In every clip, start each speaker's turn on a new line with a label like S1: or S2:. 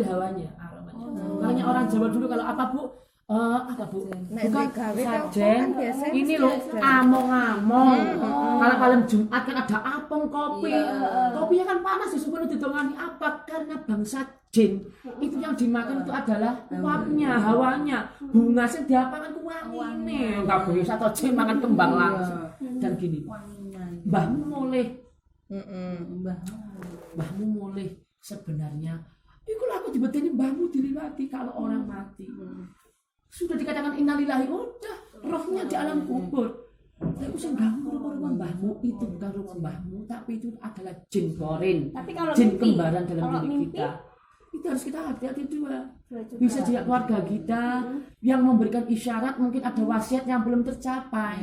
S1: mengambil hawanya. Aromanya makanya orang Jawa dulu kalau apa bu? Eh, apa bu? Bukan
S2: kan biasa
S1: ini loh among-among. Kalau malam Jumat kan ada apong kopi.
S3: Iya.
S1: kopinya kan panas disebut didongani apa? Karena bangsa jin itu yang dimakan itu adalah uapnya hawanya. Bunga sing diapakan ku wangine enggak bisa atau jin makan kembang langsung. Dan gini mbahmu mulai mbahmu mulai sebenarnya aku dibeteni mbahmu diliwati kalau orang mati. Sudah dikatakan innalillahi udah rohnya di alam kubur. Tapi sing ganggu rumah mbahmu itu bukan rumah mbahmu, tapi itu adalah jin korin,
S3: Tapi kalau
S1: jin
S3: mimpi,
S1: kembaran dalam diri
S3: mimpi,
S1: kita. Itu harus kita hati-hati dua. Bisa juga keluarga kita yang memberikan isyarat mungkin ada wasiat yang belum tercapai.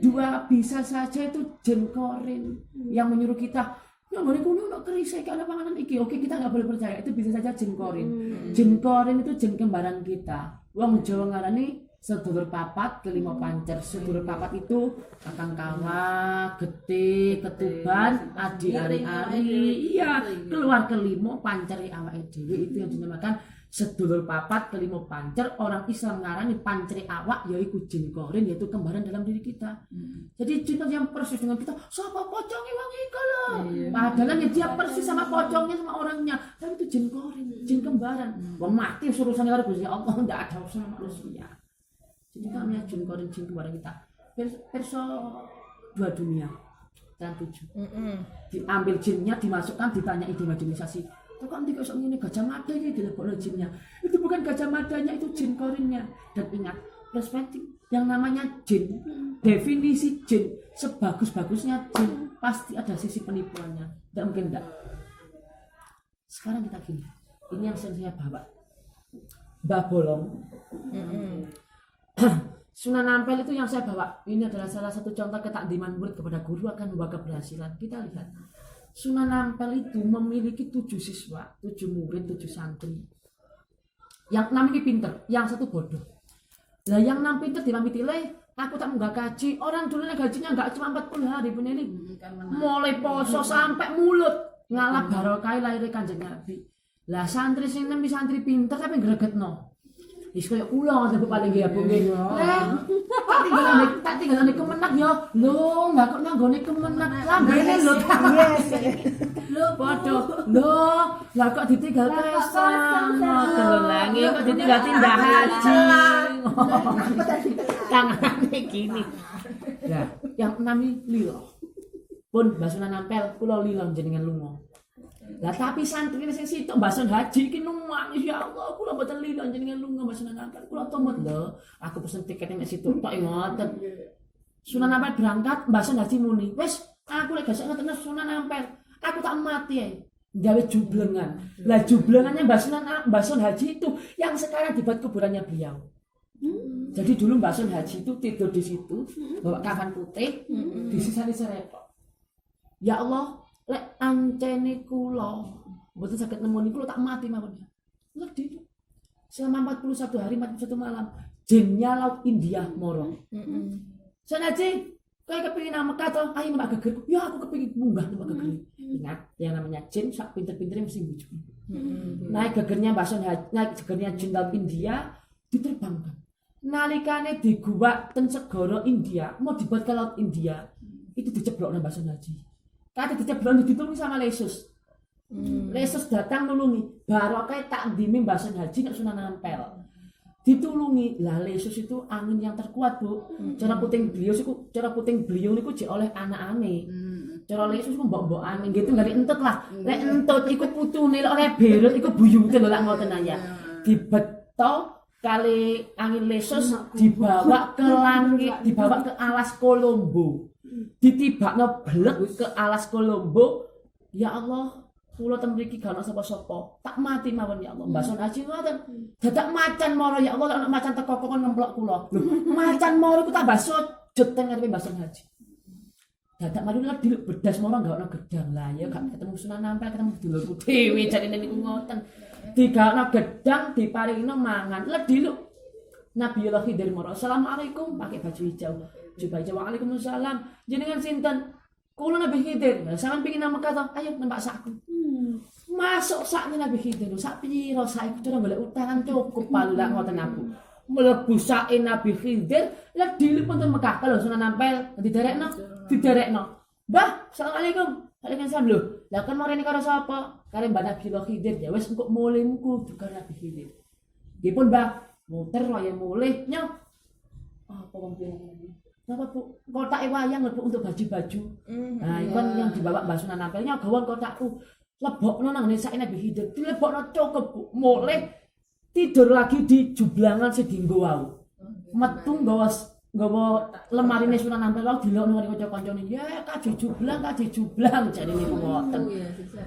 S1: Dua bisa saja itu jin korin yang menyuruh kita Ya boleh kuno nak keris saya kalau panganan iki. Oke kita nggak boleh percaya itu bisa saja jin korin. Jin korin itu jin kembaran kita. Wong Jawa ngarani sedulur papat kelima pancer. Sedulur papat itu kakang kawa, gede, ketuban, adi ari-ari. Iya, keluar kelima panceri awake dhewe itu yang dinamakan sedulur papat kelima pancer orang Islam ngarani panceri awak yaitu jin korin yaitu kembaran dalam diri kita. Jadi jin yang persis dengan kita siapa pocongnya wong iku lho? Padahal ya dia persis sama pocongnya sama orangnya. Tapi itu jin korin jin kembaran. Wong mati urusannya karo Gusti Allah enggak ada urusan sama manusia. Jadi kami ya jin korin jin kembaran kita. Pers- perso dua dunia dan tujuh.
S2: Mm-mm.
S1: diambil jinnya dimasukkan ditanya imajinasi Kok nanti kok ini gajah mada ini dilebokno jinnya itu bukan gajah madanya itu jin korinnya dan ingat perspektif yang namanya jin definisi jin sebagus-bagusnya jin pasti ada sisi penipuannya tidak mungkin enggak sekarang kita gini ini yang saya bawa Mbah Bolong
S2: Mm-mm.
S1: Sunan Ampel itu yang saya bawa. Ini adalah salah satu contoh ketakdiman murid kepada guru akan membawa keberhasilan. Kita lihat. Sunan Ampel itu memiliki tujuh siswa, tujuh murid, tujuh santri. Yang enam ini pinter, yang satu bodoh. Lah yang enam pinter dimamiti leh, aku tak nggak gaji. Orang dulu gajinya nggak cuma 40 hari pun ini. Mulai poso sampai mulut ngalah barokah lahir kanjeng Nabi. Lah santri sing enam santri pinter tapi gregetno. Wis koyo kula ngoten Bu paling nggih Bu nggih. Eh, tak tinggalane tak tinggalane kemenak ya. Lho, enggak kok nanggone kemenak. Lambene lho. Lho padha. Lho, lah kok ditinggal lho langi kok ditinggal tindak haji. Tangane gini. Lah, yang enam iki lilo. Pun basunan nampel kula lilo jenengan lunga. Lah tapi santri sing sitok basun haji iki numang ya Allah kula mboten lilo jenengan lunga basun nampel kula tomet lho. Aku pesen tiket nek situ tok ngoten. Sunan Ampel berangkat basun haji muni. Wis aku lek gak ngoten Sunan Ampel. Aku tak mati ya gawe jublengan. Lah jublengannya basun basun haji itu yang sekarang dibuat kuburannya beliau. Jadi dulu basun haji itu tidur di situ bawa kafan putih disisani serepok Ya Allah, lek ancene kula mboten saged nemoni kula tak mati mawon. Ledi. Selama 41 hari 41 malam jinnya laut India moro.
S2: Mm-mm.
S1: Sanaji, kowe kepengin nang Mekah to, ayo numpak geger. Ya aku kepengin munggah numpak geger. Ingat, yang namanya jin sak pinter-pintere mesti bujuk.
S2: Mm-mm.
S1: Naik gegernya bason naik gegernya jin laut India diterbangkan. Nalikane di gua ten segara India, mau dibuat ke laut India, itu diceblok nang bason haji. Kata diceblok ditulungi sama Lesus.
S2: Mm.
S1: Lesus datang nulungi. Barokah tak dimi bason haji nek Sunan Ampel. Ditulungi. Lah Lesus itu angin yang terkuat, Bu. Cara puting beliau iku cara puting beliau niku jek oleh anak-ane. Cara Lesus iku mbok-mbok angin gitu nggak entut lah. Lek entut iku putune lek oleh berut iku buyute lho lak ngoten aja. Dibeto kali angin Lesus dibawa ke langit, dibawa ke alas Kolombo. Ditibakno blek ke alas Kolombo. Ya Allah, kula ten mriki gak ana sapa-sapa. Tak mati mawon ya Allah. Mbak Son Haji ngoten. Dadak macan moro ya Allah, ana macan teko kok ngemplok kula. Lho, macan moro ku tambah sujud teng ngarepe Mbak Son Haji. Dadak mari lek diluk bedas moro gak ana gedang lah ya gak ketemu Sunan Ampel ketemu dulurku dhewe jarine niku ngoten. Digakno gedang diparingno mangan. Lek diluk Nabi Allah Khidir moro. Assalamualaikum pakai baju hijau. Jubah hijau. Waalaikumsalam. Jenengan sinten? Kula Nabi Khidir. Lah sampean pengin nang Mekah to? Ayo nembak sakku. masuk saknya Nabi Khidir. Sak piro sak iku cara golek utangan cukup palu lak ngoten aku mlebu sake Nabi Khidir lah dilipun teng Mekah. Kalau Sunan Ampel diderekno? Diderekno. Mbah Assalamualaikum. Waalaikumsalam. Lho lah kan marani karo sapa? Kare Mbak Nabi Khidir. Ya wis engko mulih kudu karo Nabi Khidir. Dipun Mbah. Muter waya mulih nyo apa wong piye Napa Bu? Kotak wayang Bu untuk baju-baju. Nah, itu kan yang dibawa Mbak Sunan Ampel nyogawon kotakku. Lebokno nang ngene sak Nabi Khidir. Dilebokno cukup Bu. Mulih tidur lagi di jublangan si dinggo wau. Metu nggawa nggawa lemarine Sunan Ampel wau dilokno karo kanca-kancane. Ya kaji jublang, kaji jublang jane niku ngoten.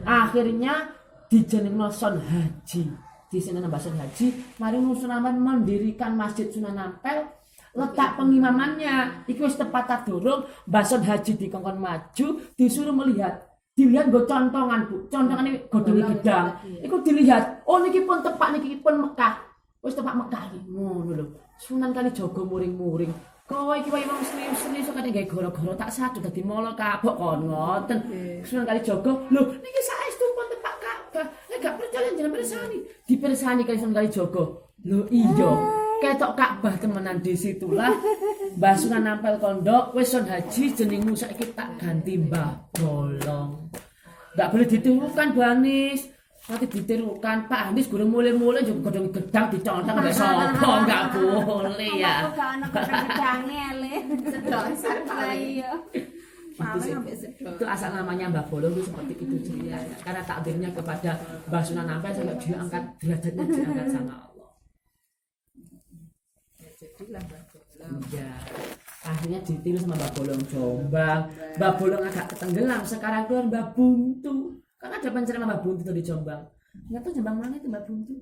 S1: Akhirnya dijenengno Son Haji. Di sini Mbak Son Haji, mari Sunan Ampel mendirikan Masjid Sunan Ampel letak pengimamannya iki wis tepat tak dorong Mbak Son Haji dikongkon maju disuruh melihat. Dilihat gue contongan bu. Contongan ini godongi gedang. iku dilihat oh niki pun tepat niki pun Mekah. Wis tepat Mekah iki. Ngono lho. Sunan kali jogo muring-muring. Kowe iki wae wong serius-serius kok gawe goro-goro tak sadu dadi molo kapok kon ngoten. Sunan kali jogo lho niki saestu pun tepat Ka'bah nek gak percaya jenengan persani. Dipersani kali Sunan kali jogo lho iya ketok Ka'bah temenan di situlah Mbah Sunan Ampel Kondok wis son haji jenengmu saiki tak ganti Mbah Bolong. Enggak boleh ditirukan Bu Anis. Nanti ditirukan Pak Anis gurung mulai-mulai juga godong gedang dicontang mbak sopo enggak boleh ya.
S3: Kok gak ana gedang-gedange le.
S2: Sampai sedot.
S1: Itu asal namanya Mbah Bolong itu seperti itu ceritanya. Karena takdirnya kepada Mbah Sunan Ampel sampai diangkat derajatnya diangkat sama Allah.
S2: Jadilah Mbak.
S1: Iya. Akhirnya ditiru sama Mbak Bolong Jombang. Mbak Bolong agak ketenggelam. Sekarang keluar Mbak Buntu. Kan ada penceramah Mbak Buntu tuh di Jombang. Nggak tahu Jombang mana itu Mbak Buntu.